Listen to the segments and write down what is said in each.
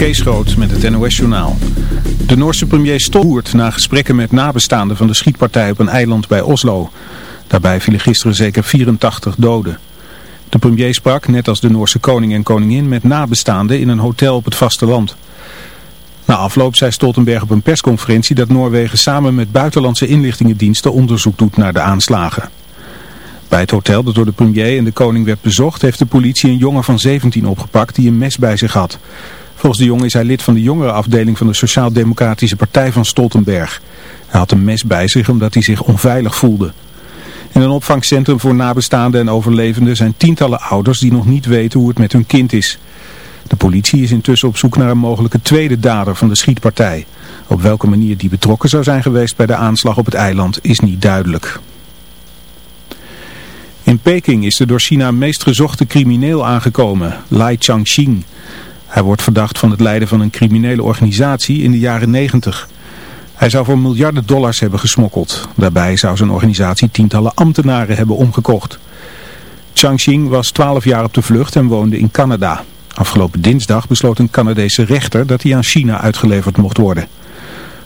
Kees met het NOS-journaal. De Noorse premier Stolhoert na gesprekken met nabestaanden van de schietpartij op een eiland bij Oslo. Daarbij vielen gisteren zeker 84 doden. De premier sprak, net als de Noorse koning en koningin, met nabestaanden in een hotel op het vasteland. Na afloop zei Stoltenberg op een persconferentie dat Noorwegen samen met buitenlandse inlichtingendiensten onderzoek doet naar de aanslagen. Bij het hotel dat door de premier en de koning werd bezocht heeft de politie een jongen van 17 opgepakt die een mes bij zich had. Volgens de jongen is hij lid van de jongerenafdeling van de Sociaal-Democratische Partij van Stoltenberg. Hij had een mes bij zich omdat hij zich onveilig voelde. In een opvangcentrum voor nabestaanden en overlevenden zijn tientallen ouders die nog niet weten hoe het met hun kind is. De politie is intussen op zoek naar een mogelijke tweede dader van de schietpartij. Op welke manier die betrokken zou zijn geweest bij de aanslag op het eiland is niet duidelijk. In Peking is de door China meest gezochte crimineel aangekomen, Lai Changxing. Hij wordt verdacht van het leiden van een criminele organisatie in de jaren 90. Hij zou voor miljarden dollars hebben gesmokkeld. Daarbij zou zijn organisatie tientallen ambtenaren hebben omgekocht. Changxing was 12 jaar op de vlucht en woonde in Canada. Afgelopen dinsdag besloot een Canadese rechter dat hij aan China uitgeleverd mocht worden.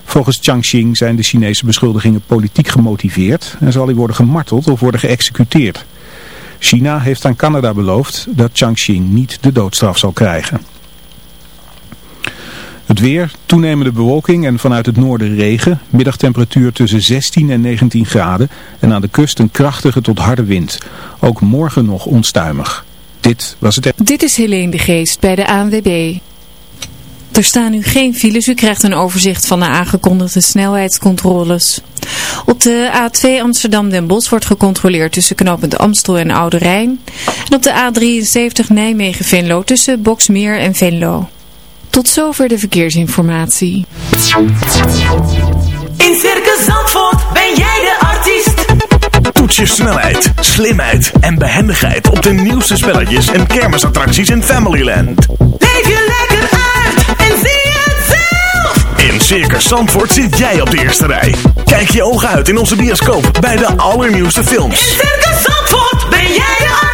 Volgens Changxing zijn de Chinese beschuldigingen politiek gemotiveerd en zal hij worden gemarteld of worden geëxecuteerd. China heeft aan Canada beloofd dat Changxing niet de doodstraf zal krijgen. Het weer, toenemende bewolking en vanuit het noorden regen. Middagtemperatuur tussen 16 en 19 graden. En aan de kust een krachtige tot harde wind. Ook morgen nog onstuimig. Dit was het... Dit is Helene de Geest bij de ANWB. Er staan nu geen files. U krijgt een overzicht van de aangekondigde snelheidscontroles. Op de A2 Amsterdam-Den Bosch wordt gecontroleerd tussen knooppunt Amstel en Oude Rijn. En op de A73 Nijmegen-Venlo tussen Boksmeer en Venlo. Tot zover de verkeersinformatie. In Circus Zandvoort ben jij de artiest. Toets je snelheid, slimheid en behendigheid op de nieuwste spelletjes en kermisattracties in Familyland. Leef je lekker uit en zie het zelf. In Circus Zandvoort zit jij op de eerste rij. Kijk je ogen uit in onze bioscoop bij de allernieuwste films. In Circus Zandvoort ben jij de artiest.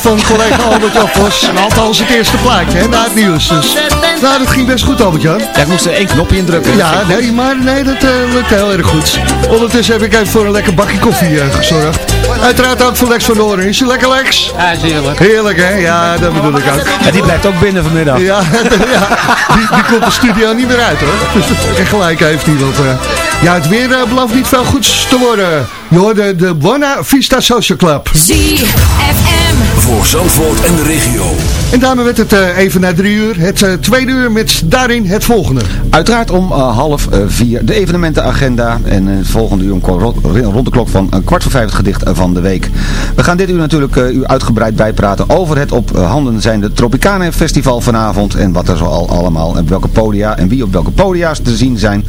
van collega Albert-Jan Vos. Althans het eerste plaatje, hè, na het nieuws. Dus. Nou, dat ging best goed, Albert-Jan. Ja, ik moest er één knopje indrukken. Ja, nee, maar nee, dat uh, lukt heel erg goed. Ondertussen heb ik even voor een lekker bakje koffie eh, gezorgd. Uiteraard ook voor Lex van Doorn. Is je lekker, Lex? Ja, is heerlijk. Heerlijk, hè? Ja, dat bedoel ik ook. En die blijft ook binnen vanmiddag. Ja, ja die, die komt de studio niet meer uit, hoor. En gelijk heeft hij, dat. Eh, ja, het weer uh, belooft niet veel goeds te worden. Je hoorde de Buona Vista Social Club. ZFM. Voor Zandvoort en de regio. En daarmee werd het eh, even na drie uur. Het eh, tweede uur met daarin het volgende. Uiteraard om half vier de evenementenagenda. En volgende uur om rond de klok van een kwart voor vijf het gedicht van de week. We gaan dit uur natuurlijk u uitgebreid bijpraten over het op handen zijnde Tropicana Festival vanavond. En wat er zoal allemaal en welke podia en wie op welke podia's te zien zijn.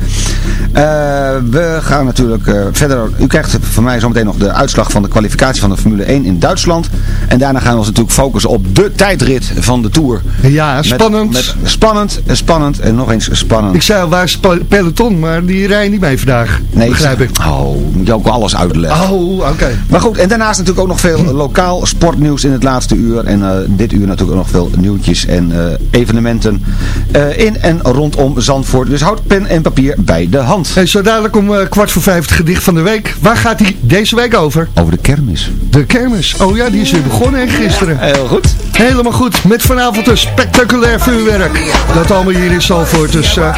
Eh eh, we gaan natuurlijk eh, verder. U krijgt van mij zometeen nog de uitslag van de kwalificatie van de Formule 1 in Duitsland. En daarna gaan we ons natuurlijk focussen op de tijdrit van de Tour. Ja, spannend. Spannend, eh, spannend en nog eens spannend. Ik zei al, waar is peloton? Maar die rijden niet mee vandaag, nee, begrijp ik. Oh, moet je ook alles uitleggen. Oh, oké. Maar goed, en daarnaast natuurlijk ook nog veel lokaal sportnieuws in het laatste uur. En dit uur natuurlijk ook nog veel nieuwtjes en evenementen in en rondom Zandvoort. Dus houd pen en papier bij de hand. En zodat dadelijk om eh, kwart voor vijf het gedicht van de week. Waar gaat die deze week over? Over de kermis. De kermis. Oh ja, die is weer begonnen hè, gisteren. Heel goed. Helemaal goed. Met vanavond een spectaculair vuurwerk. Dat allemaal hier in Zalvoort. Dus eh,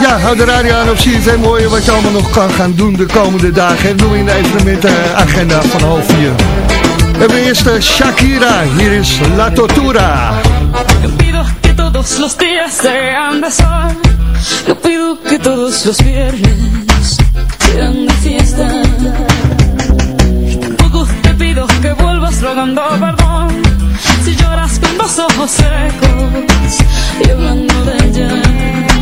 ja, hou de radio aan op CFM. Hoor je wat je allemaal nog kan gaan doen de komende dagen. En doen we in de evenementenagenda van half vier. We hebben eerst eh, Shakira. Hier is La Tortura. Yo pido que todos los días sean de sol. Yo pido que todos los viernes sean de fiesta. Tampoco te pido que vuelvas rogando perdón. Si lloras con los ojos secos y hablando de ella.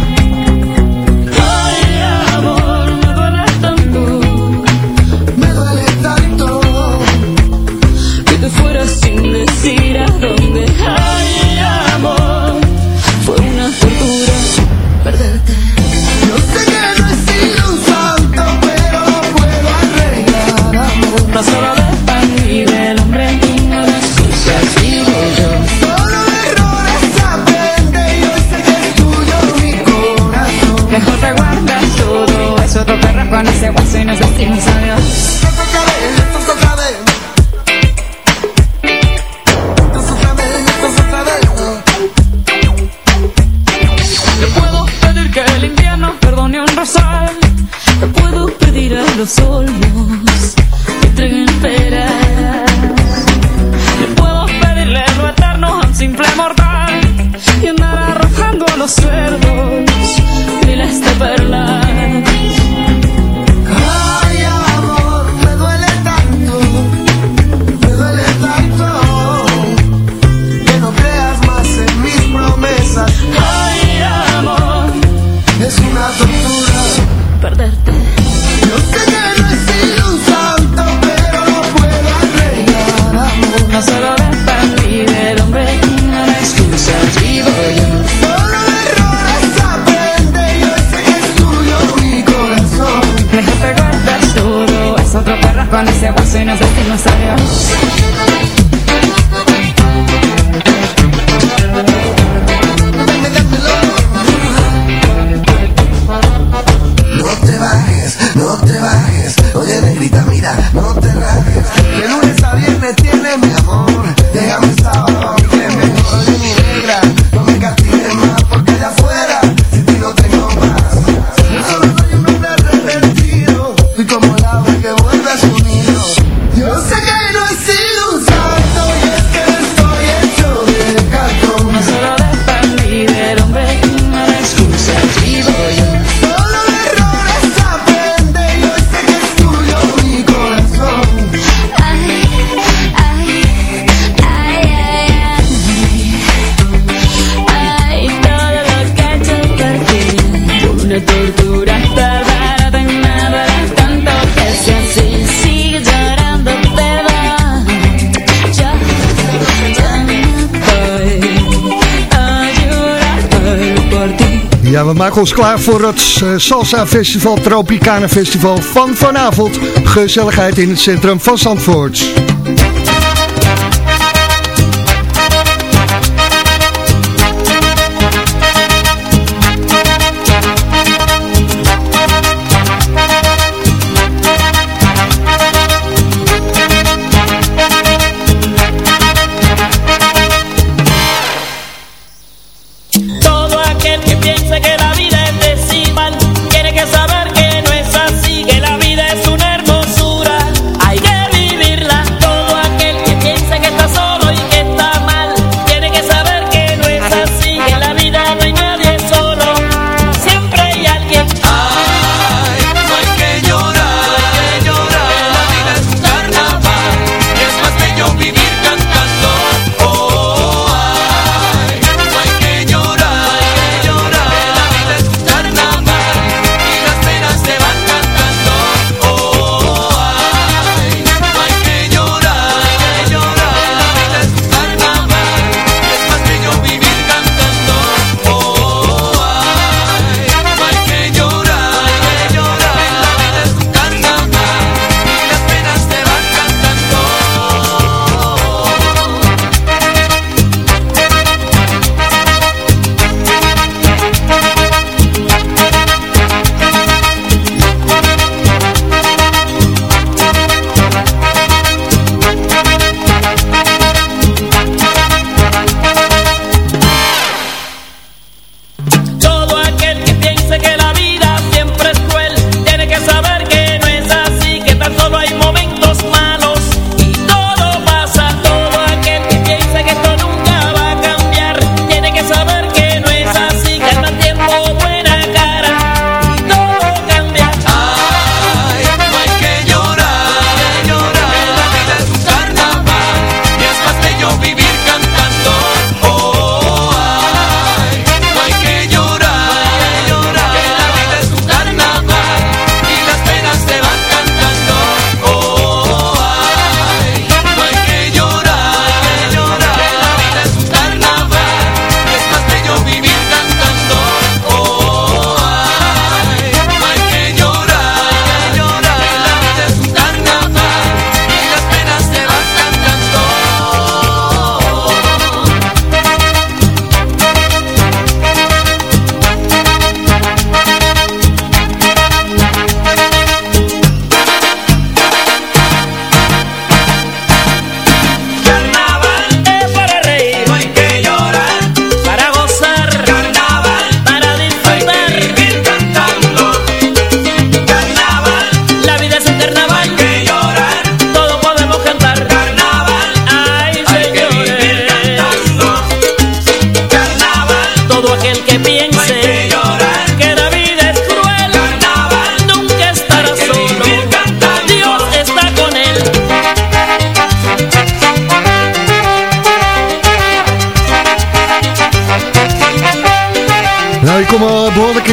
Guaso y Ja, we maken ons klaar voor het eh, Salsa Festival, Tropicana Festival van vanavond. Gezelligheid in het centrum van Zandvoort.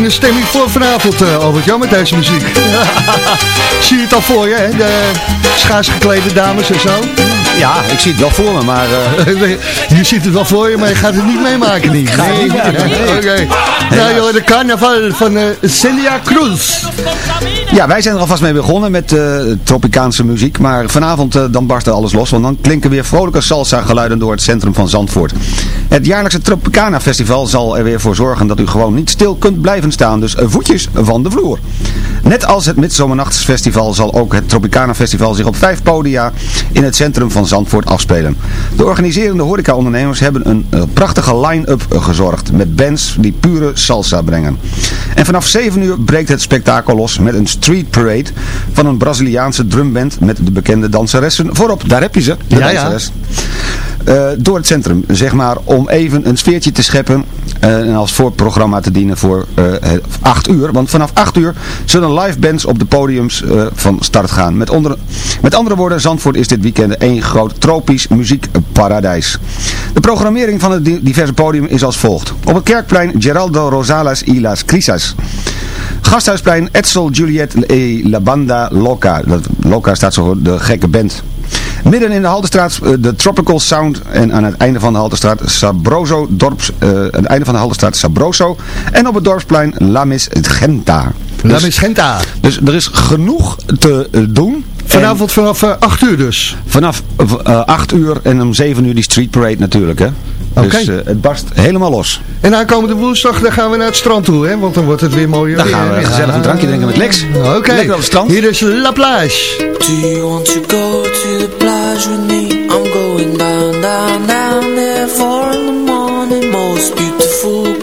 De stemming voor vanavond, uh, Albert Jan, met deze muziek. Zie je het al voor je, hè? De schaars geklede dames en zo? Ja, ik zie het wel voor me, maar... Uh... je ziet het wel voor je, maar je gaat het niet meemaken, niet? Nee, nee. Oké. Okay. Nou joh, de carnaval van uh, Celia Cruz. Ja, wij zijn er alvast mee begonnen met uh, Tropicaanse muziek. Maar vanavond uh, dan barst er alles los. Want dan klinken weer vrolijke salsa geluiden door het centrum van Zandvoort. Het jaarlijkse Tropicana Festival zal er weer voor zorgen dat u gewoon niet stil kunt blijven staan. Dus voetjes van de vloer. Net als het Midzomernachtsfestival zal ook het Tropicana Festival zich op vijf podia in het centrum van Zandvoort afspelen. De organiserende horecaondernemers hebben een uh, prachtige line-up gezorgd. Met bands die pure salsa brengen. En vanaf 7 uur breekt het spektakel los met een street parade van een Braziliaanse drumband met de bekende danseressen voorop. Daar heb je ze, de ja, danseres. Uh, door het centrum, zeg maar, om even een sfeertje te scheppen en als voorprogramma te dienen voor uh, 8 uur. Want vanaf 8 uur zullen live bands op de podiums van start gaan. Met, onder, met andere woorden, Zandvoort is dit weekend één groot tropisch muziekparadijs. De programmering van het diverse podium is als volgt. Op het Kerkplein Geraldo Rosales y las Crisas. Gasthuisplein Edsel Juliet e La Banda Loca. Loca staat zo de gekke band. Midden in de Haltestraat de Tropical Sound en aan het einde van de Haltestraat Sabroso dorps, uh, aan het einde van de Haltestraat Sabroso en op het dorpsplein La Misgenta. La Misgenta. Dus, dus er is genoeg te doen. Vanavond vanaf uh, 8 uur dus? Vanaf uh, 8 uur en om 7 uur die street parade natuurlijk hè. Oké. Dus uh, het barst helemaal los. En aankomende woensdag dan gaan we naar het strand toe hè, want dan wordt het weer mooier Dan gaan we gezellig een drankje drinken met Lex. Oké. Okay. Lekker op het strand. Hier is La Plage. Do you want to go to the plage with me? I'm going down, down, down there four in the morning Most beautiful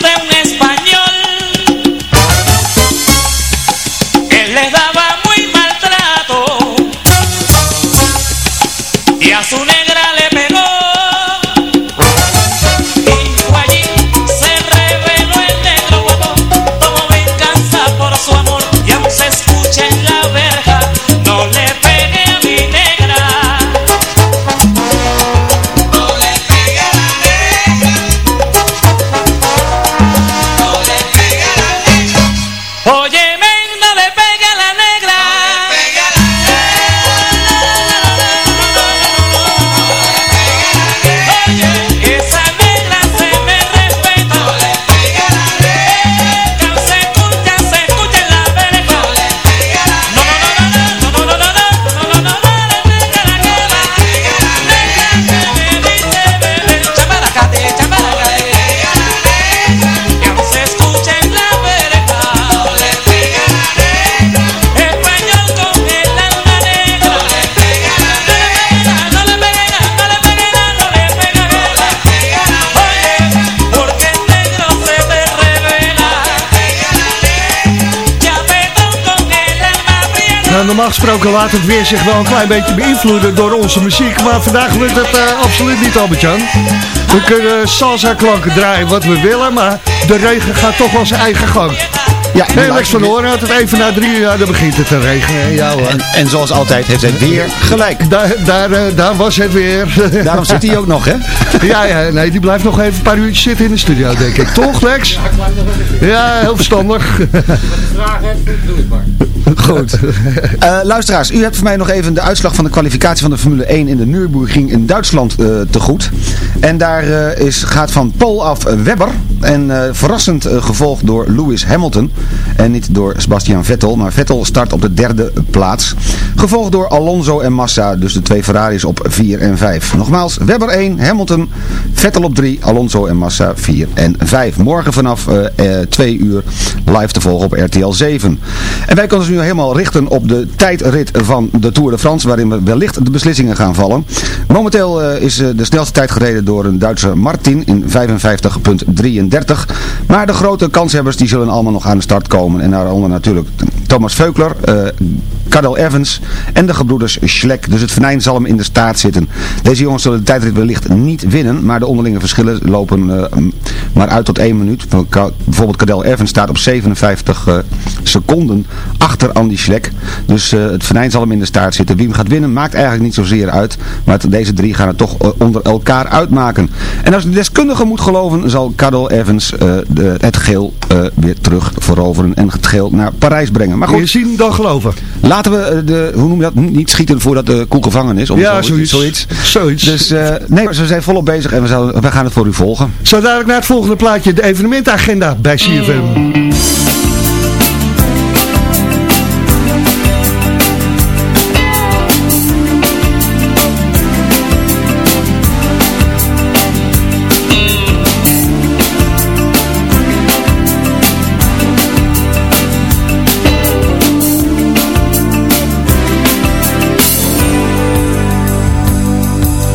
De un español. Normaal gesproken laat het weer zich wel een klein beetje beïnvloeden door onze muziek. Maar vandaag lukt dat eh, absoluut niet, Albert-Jan. We kunnen salsa-klanken draaien wat we willen, maar de regen gaat toch wel zijn eigen gang. Ja, Nee, Lex van Hoorn had het even na drie uur, dan begint het te regenen. Ja hoor. En, en zoals altijd heeft hij weer gelijk. Daar, daar, eh, daar was het weer. Daarom zit hij ook nog, hè? Ja, ja, nee, die blijft nog even een paar uurtjes zitten in de studio, denk ik. Toch, Lex? Ja, heel verstandig. Goed. Eh, luisteraars, u hebt voor mij nog even de uitslag van de kwalificatie van de Formule 1 in de Nürburgring in Duitsland eh, te goed. En daar eh, is, gaat van Paul af Webber. En verrassend gevolgd door Lewis Hamilton. En niet door Sebastian Vettel. Maar Vettel start op de derde plaats. Gevolgd door Alonso en Massa. Dus de twee Ferraris op 4 en 5. Nogmaals, Webber 1, Hamilton, Vettel op 3, Alonso en Massa 4 en 5. Morgen vanaf 2 uur live te volgen op RTL 7. En wij kunnen ons nu helemaal richten op de tijdrit van de Tour de France. Waarin we wellicht de beslissingen gaan vallen. Momenteel eh, is eh, de snelste tijd gereden door een Duitse Martin in 55.33. Maar de grote kanshebbers die zullen allemaal nog aan de start komen. En daaronder natuurlijk Thomas Veukler, eh Cadel Evans en de gebroeders Schleck. Dus het venijn zal hem in de staart zitten. Deze jongens zullen de tijdrit wellicht niet winnen. Maar de onderlinge verschillen lopen eh, maar uit tot 1 minuut. Bijvoorbeeld Cadel Evans staat op 57 eh, seconden achter Andy Schleck. Dus eh, het venijn zal hem in de staart zitten. Wie hem gaat winnen maakt eigenlijk niet zozeer uit. Maar het- deze drie gaan het toch eh, onder elkaar uitmaken. En als de deskundige moet geloven zal Cadel Evans eh, de, het geel weer terug veroveren en het geel naar Parijs brengen. Maar goed, Meer zien dan geloven. laten we de, hoe noem je dat, niet schieten voordat de koe gevangen is. Of Ja, zo- zoiets. Zoiets. Dus eh, nee, ze zijn volop bezig en we, zouden- we gaan het voor u volgen. Zo dadelijk naar het volgende plaatje, de evenementagenda bij CFM.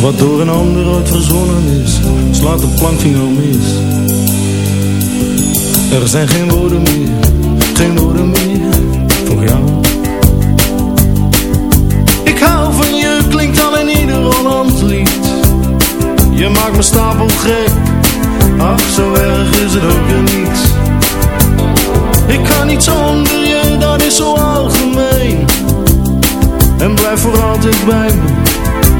Wat door een ander ooit verzonnen is, slaat de plankvinger mis. Er zijn geen woorden meer, geen woorden meer voor jou. Ik hou van je, klinkt al in ieder lied. Je maakt me stapel gek, ach zo erg is het ook weer niet. Ik kan niet zonder je, dat is zo algemeen En blijf voor altijd bij me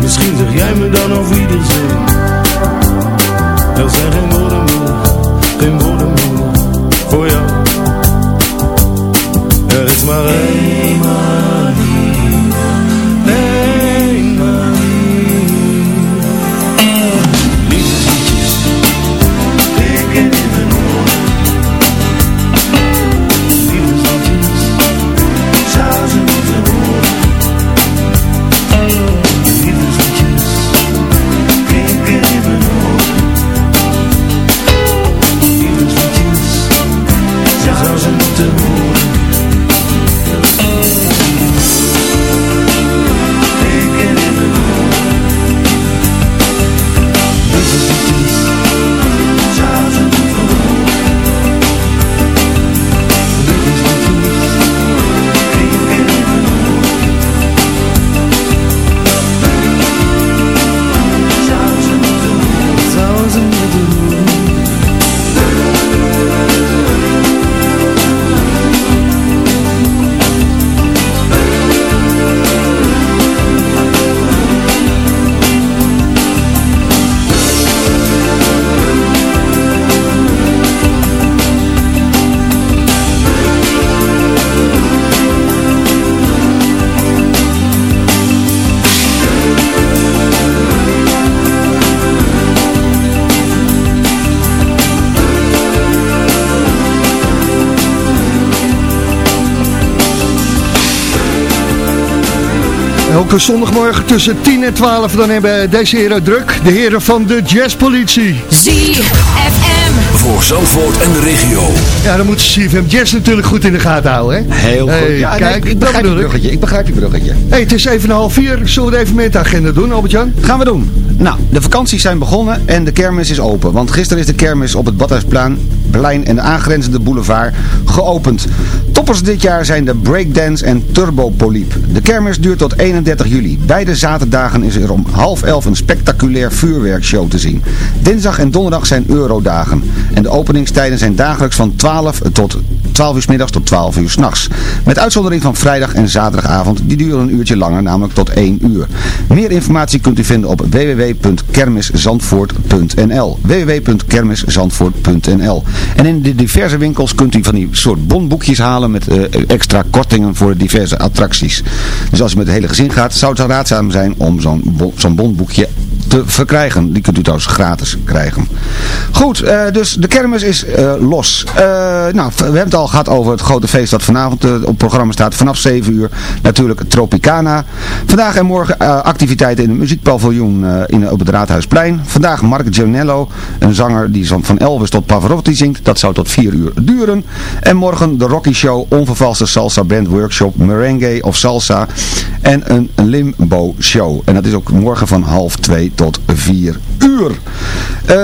Misschien zeg jij me dan of iedereen Er zijn geen woorden meer, geen woorden meer Voor jou. Er is maar één Elke zondagmorgen tussen 10 en 12 dan hebben deze heren druk. De heren van de jazzpolitie. ZFM. Voor Zandvoort en de regio. Ja, dan moeten ze CFM Jazz natuurlijk goed in de gaten houden, hè? Heel goed. Hey, ja, nee, kijk, ik dat begrijp ik. bruggetje. Ik begrijp je bruggetje. Hey, het is even een half vier. Zullen we de evenementagenda doen, Albert-Jan? Gaan we doen. Nou, de vakanties zijn begonnen en de kermis is open. Want gisteren is de kermis op het Badhuisplein Plein en de aangrenzende boulevard geopend. Toppers dit jaar zijn de Breakdance en Turbopoliep. De kermis duurt tot 31 juli. Beide zaterdagen is er om half elf een spectaculair vuurwerkshow te zien. Dinsdag en donderdag zijn eurodagen. En de openingstijden zijn dagelijks van 12 tot 12 uur middags tot 12 uur 's nachts. Met uitzondering van vrijdag en zaterdagavond, die duren een uurtje langer, namelijk tot 1 uur. Meer informatie kunt u vinden op www.kermiszandvoort.nl www.kermiszandvoort.nl En in de diverse winkels kunt u van die soort bonboekjes halen met eh, extra kortingen voor de diverse attracties. Dus als u met het hele gezin gaat, zou het raadzaam zijn om zo'n zo'n bonboekje te verkrijgen. Die kunt u trouwens gratis krijgen. Goed, eh, dus de kermis is eh, los. Eh, nou, we hebben het al gehad over het grote feest dat vanavond op programma staat. Vanaf 7 uur natuurlijk Tropicana. Vandaag en morgen activiteiten in het muziekpaviljoen in, op het Raadhuisplein. Vandaag Mark Gianello, een zanger die van Elvis tot Pavarotti zingt. Dat zou tot 4 uur duren. En morgen de Rocky Show, onvervalste salsa band workshop, merengue of salsa. En een limbo show. En dat is ook morgen van half 2 tot 4 uur. Eh,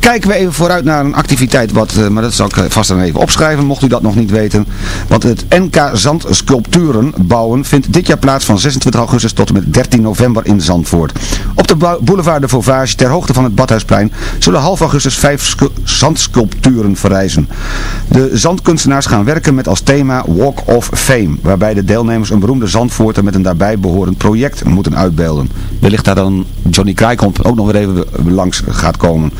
kijken we even vooruit naar een activiteit, wat, eh, maar dat zal ik eh, vast dan even opschrijven, mocht u dat nog niet weten. Want het NK Zandsculpturen bouwen vindt dit jaar plaats van 26 augustus tot en met 13 november in Zandvoort. Op de bou- boulevard de Vauvage, ter hoogte van het Badhuisplein, zullen half augustus vijf scu- zandsculpturen verrijzen. De zandkunstenaars gaan werken met als thema Walk of Fame, waarbij de deelnemers een beroemde zandvoorter met een daarbij behorend project moeten uitbeelden. Wellicht daar dan Johnny Krijkamp ook nog weer even langs gaat komen.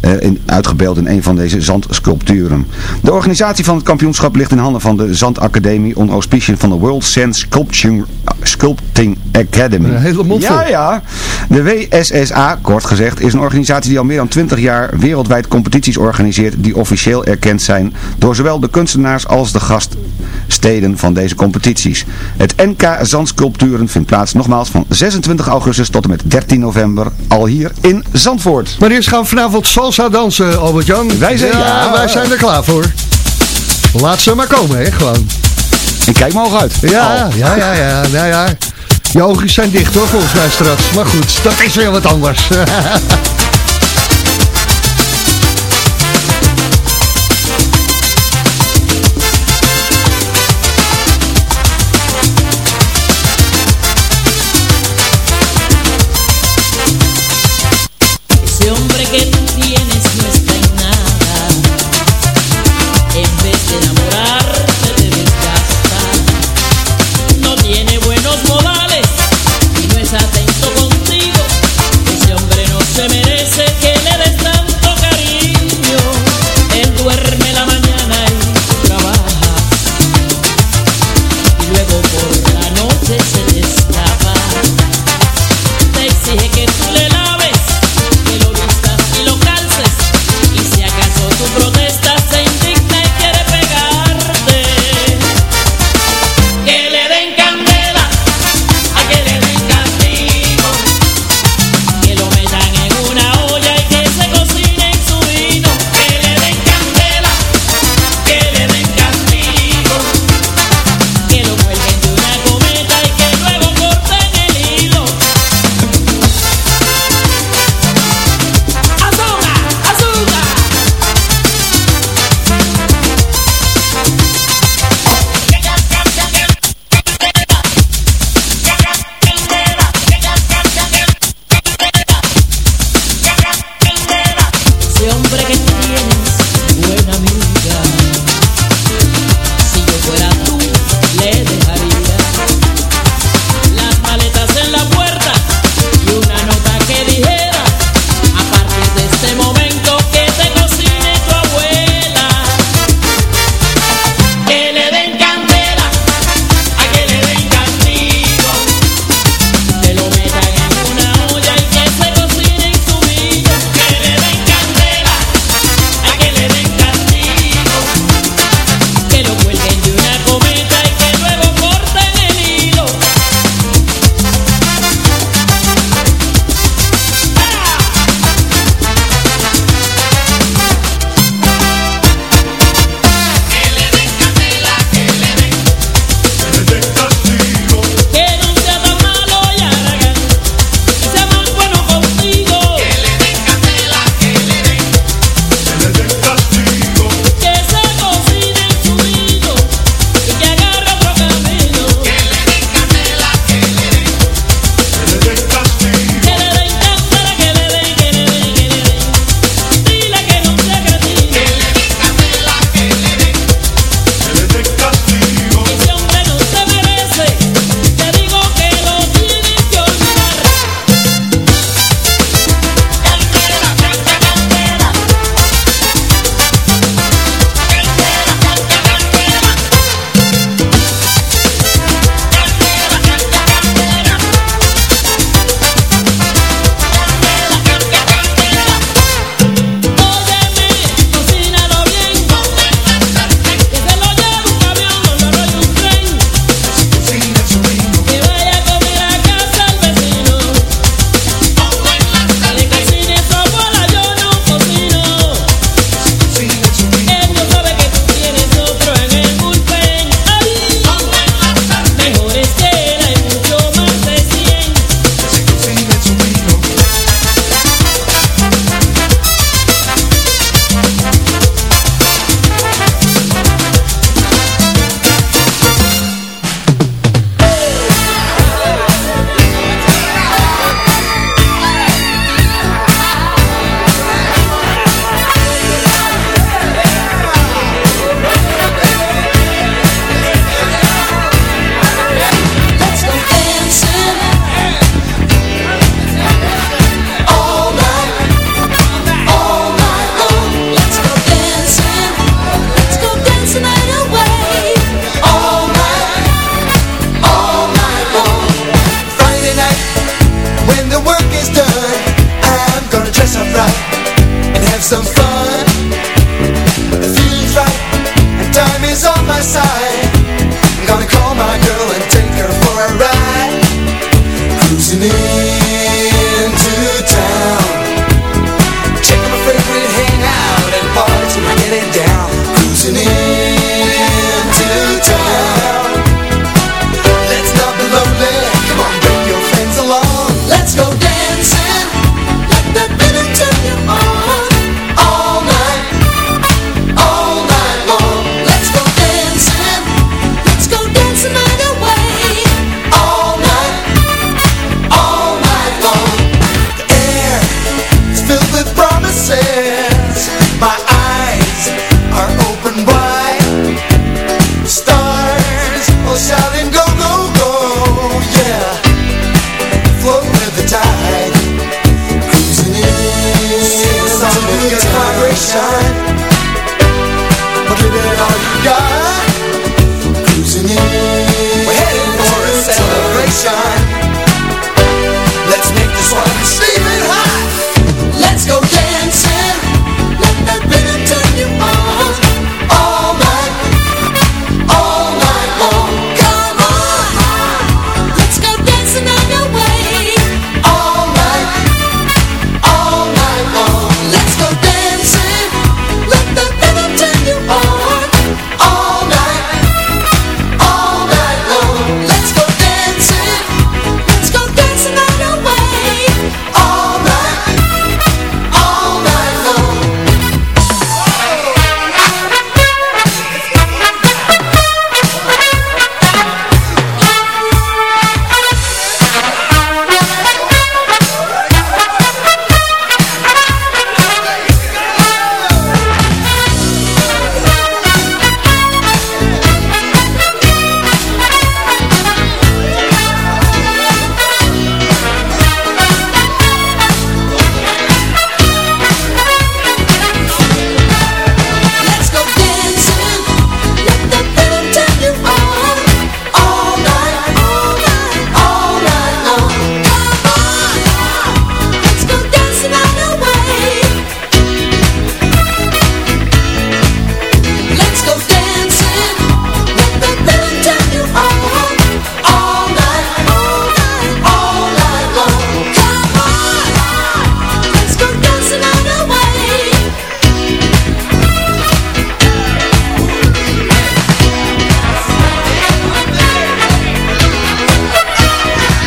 eh, in, uitgebeeld in een van deze zandsculpturen. De organisatie van het kampioenschap ligt in handen van de Zandacademie onder auspiciën van de World Sand Sculpting, Sculpting Academy. Een hele mond. Ja, ja. De WSSA, kort gezegd, is een organisatie die al meer dan 20 jaar wereldwijd competities organiseert die officieel erkend zijn door zowel de kunstenaars als de gaststeden van deze competities. Het NK Zandsculpturen vindt plaats nogmaals van 26 augustus tot en met 13 november al hier in Zandvoort. Maar eerst gaan we vanavond salsa dansen, Albert-Jan. Wij zijn- ja. wij zijn er klaar voor. Laat ze maar komen, hè, gewoon. Ik kijk me uit. Ja, ja, ja, ja, nou ja. Je oogjes zijn dicht hoor, volgens mij straks. Maar goed, dat is weer wat anders.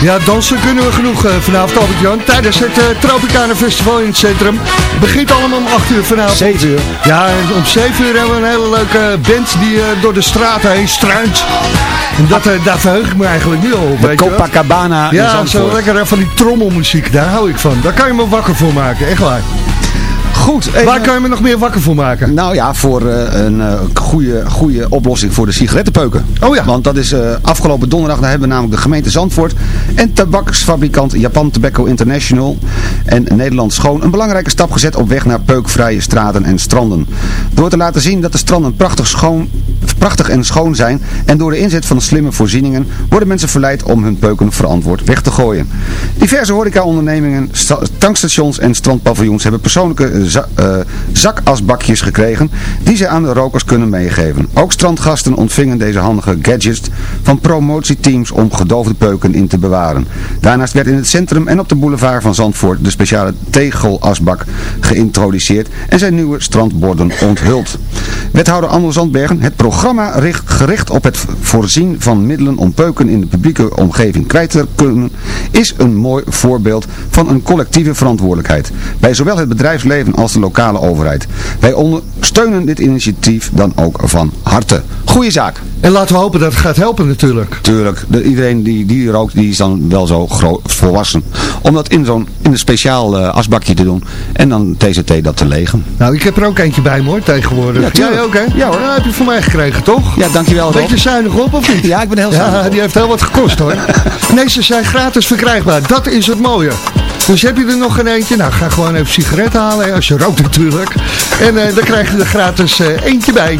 Ja, dansen kunnen we genoeg eh, vanavond, Albert-Jan. Tijdens het uh, Tropicana Festival in het centrum. Begint allemaal om 8 uur vanavond. 7 uur. Ja, en om 7 uur hebben we een hele leuke band die eh, door de straten heen struint. En dat, eh, daar verheug ik me eigenlijk nu al op. De. Copacabana Ja, zo lekker eh, van die trommelmuziek, daar hou ik van. Daar kan je me wakker voor maken, echt waar. Goed. Waar kan je me nog meer wakker voor maken? Nou ja, voor eh, een eh, goede, goede oplossing voor de sigarettenpeuken. Oh ja. Want dat is eh, afgelopen donderdag, daar hebben we namelijk de gemeente Zandvoort en tabaksfabrikant Japan Tobacco International en Nederland Schoon een belangrijke stap gezet op weg naar peukvrije straten en stranden. Door te laten zien dat de stranden prachtig, schoon, prachtig en schoon zijn en door de inzet van slimme voorzieningen worden mensen verleid om hun peuken verantwoord weg te gooien. Diverse horecaondernemingen, sta- tankstations en strandpaviljoens hebben persoonlijke eh, za- zakasbakjes gekregen die ze aan de rokers kunnen meegeven. Ook strandgasten ontvingen deze handige gadgets van promotieteams om gedoofde peuken in te bewaren. Daarnaast werd in het centrum en op de boulevard van Zandvoort de speciale tegelasbak geïntroduceerd en zijn nieuwe strandborden onthuld. Wethouder Andor Zandbergen, het programma richt, gericht op het voorzien van middelen om peuken in de publieke omgeving kwijt te kunnen, is een mooi voorbeeld van een collectieve verantwoordelijkheid. Bij zowel het bedrijfsleven als de lokale overheid. Wij ondersteunen dit initiatief dan ook van harte. Goeie zaak. En laten we hopen dat het gaat helpen natuurlijk. Tuurlijk, de, iedereen die, die rookt, die is dan wel zo groot, volwassen. Om dat in zo'n in een speciaal eh, asbakje te doen. En dan TCT dat te legen. Nou, ik heb er ook eentje bij me hoor, tegenwoordig. Ja. Jij ook hè? Ja, hoor. Ja, heb je van mij gekregen toch? Ja, dankjewel Rob. Beetje zuinig op of niet? Ja, ik ben heel Ja, zuinig op. die heeft heel wat gekost hoor. nee, ze zijn gratis verkrijgbaar. Dat is het mooie. Dus heb je er nog een eentje? Nou, ga gewoon even sigaretten halen, als je rookt natuurlijk. En eh, dan krijg je er gratis eh, eentje bij.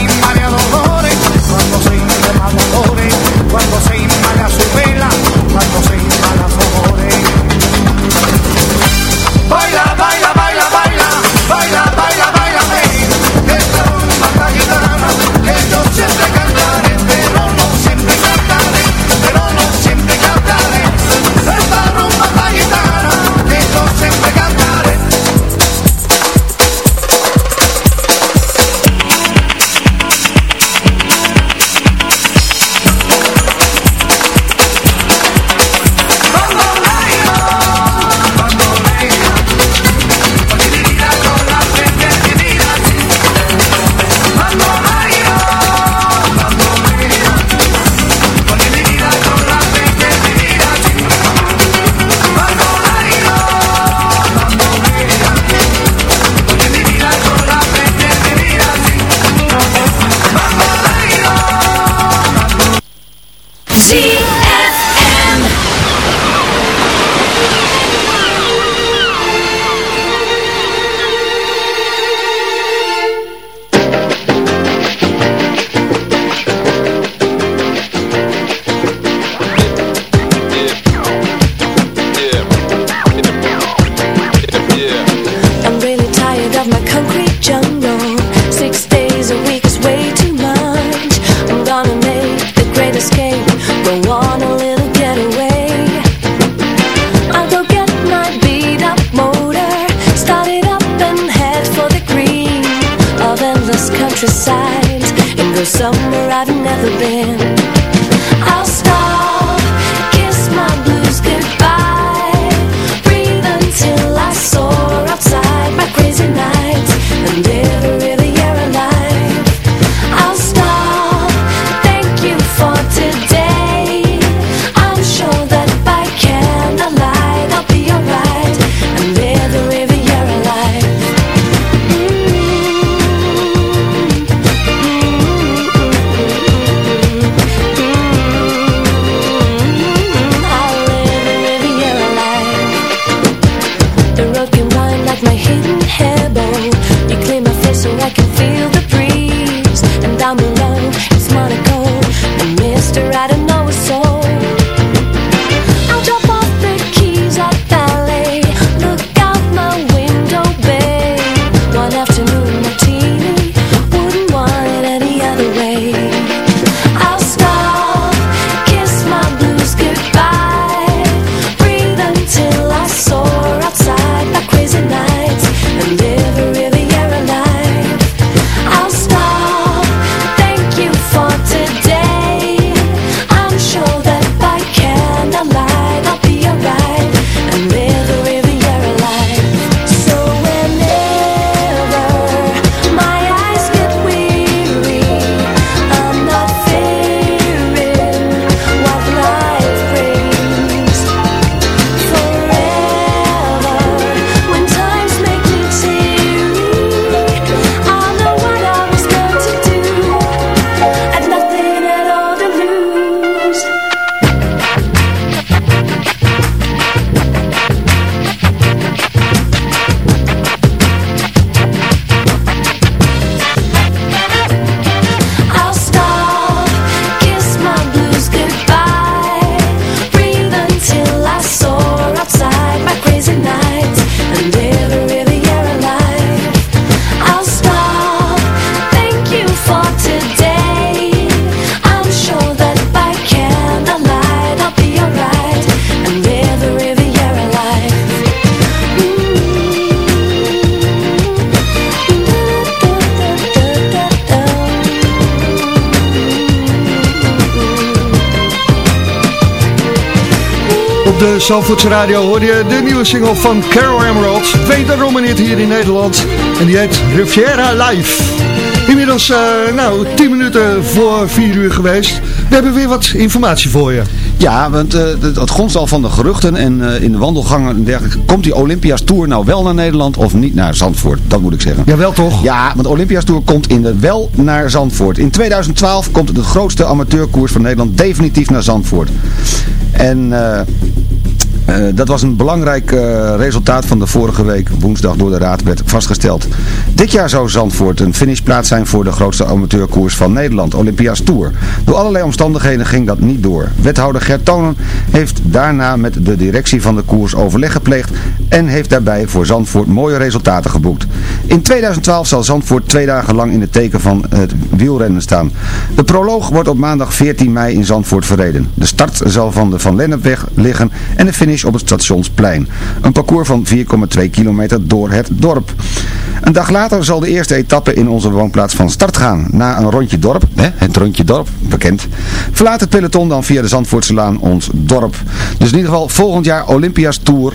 Zandvoorts Radio hoor je de nieuwe single van Carol Emerald. Wederom een hier in Nederland. En die heet Riviera Live. Inmiddels, eh, nou, 10 minuten voor 4 uur geweest. We hebben weer wat informatie voor je. Ja, want eh, het grond al van de geruchten en eh, in de wandelgangen en dergelijke. Komt die Olympias Tour nou wel naar Nederland of niet naar Zandvoort? Dat moet ik zeggen. Ja, wel toch? Ja, want de Olympias Tour komt in de, wel naar Zandvoort. In 2012 komt de grootste amateurkoers van Nederland definitief naar Zandvoort. En uh, dat was een belangrijk eh, resultaat van de vorige week woensdag door de raad werd vastgesteld. Dit jaar zou Zandvoort een finishplaats zijn voor de grootste amateurkoers van Nederland, Olympia's Tour. Door allerlei omstandigheden ging dat niet door. Wethouder Gert Tonen heeft daarna met de directie van de koers overleg gepleegd en heeft daarbij voor Zandvoort mooie resultaten geboekt. In 2012 zal Zandvoort twee dagen lang in het teken van het wielrennen staan. De proloog wordt op maandag 14 mei in Zandvoort verreden. De start zal van de Van Lennepweg liggen en de finish op het Stationsplein. Een parcours van 4,2 kilometer door het dorp. Een dag later zal de eerste etappe in onze woonplaats van start gaan. Na een rondje dorp, hè, het rondje dorp, bekend, verlaat het peloton dan via de Zandvoortselaan ons dorp. Dus in ieder geval volgend jaar Olympia's Tour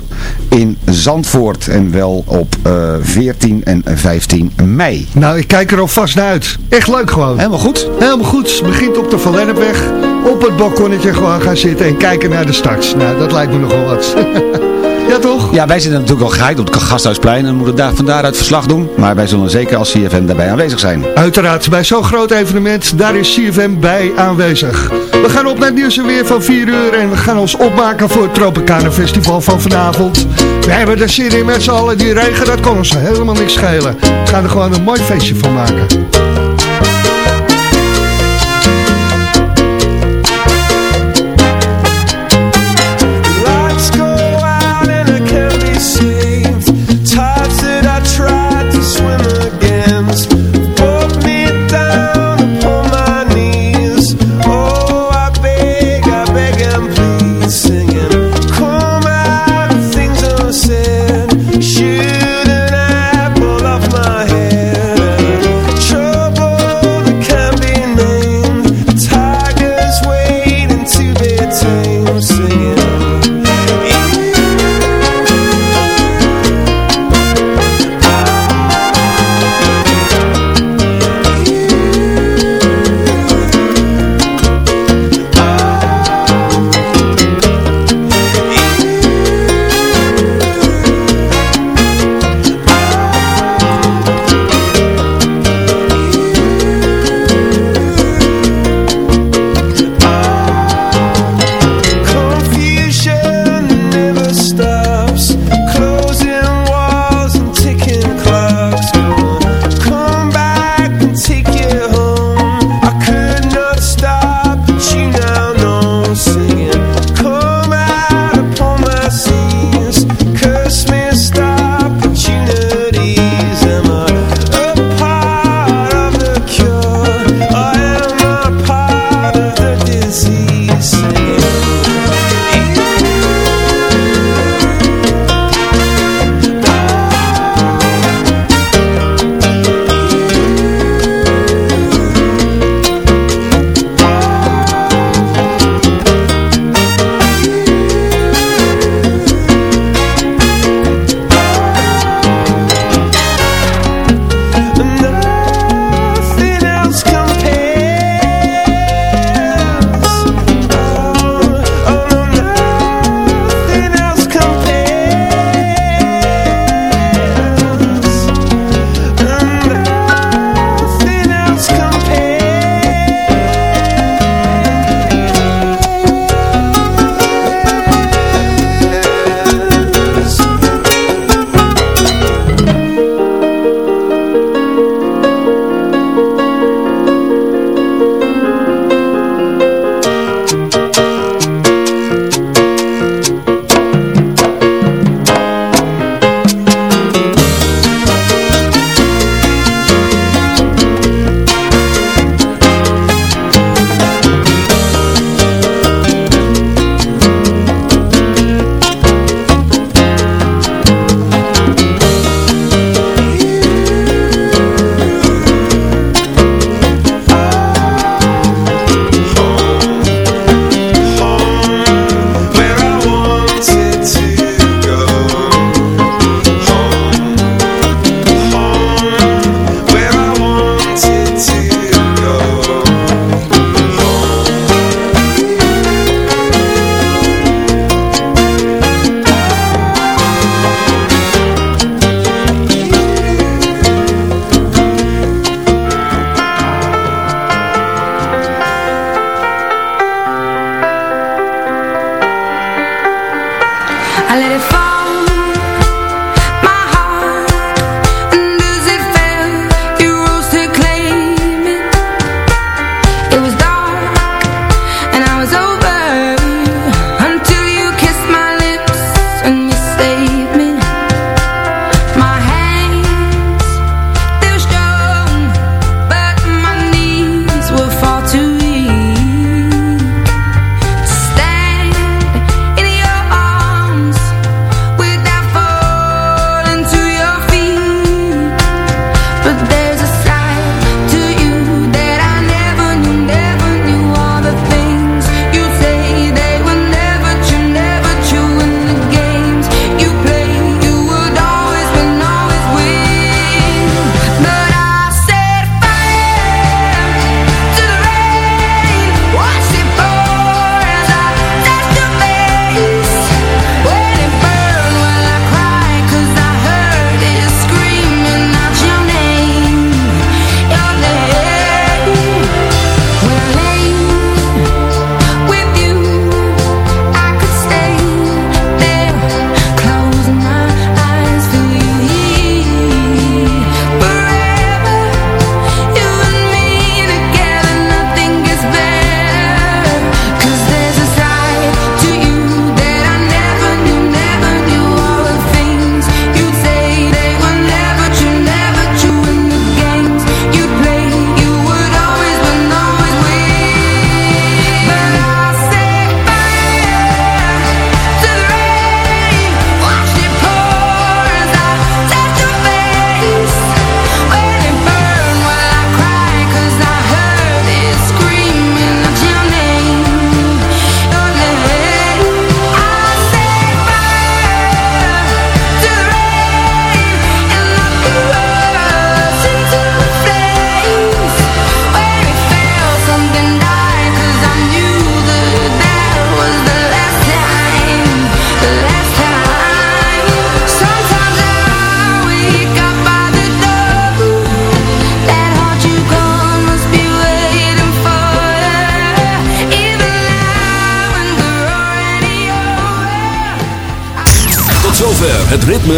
in Zandvoort. En wel op eh, 14 en 15 mei. Nou, ik kijk er alvast naar uit. Echt leuk gewoon. Helemaal goed. Helemaal goed. Begint op de Van Lennepweg. Op het balkonnetje gewoon gaan zitten en kijken naar de starts. Nou, dat lijkt me nogal wat. ja, toch? Ja, wij zitten natuurlijk al geheid op het Gasthuisplein en moeten daar, van daaruit verslag doen. Maar wij zullen zeker als CFM daarbij aanwezig zijn. Uiteraard, bij zo'n groot evenement, daar is CFM bij aanwezig. We gaan op naar het nieuws en weer van 4 uur en we gaan ons opmaken voor het Tropicana Festival van vanavond. We hebben er zin in met z'n allen, die regen, dat kon ons helemaal niks schelen. We gaan er gewoon een mooi feestje van maken.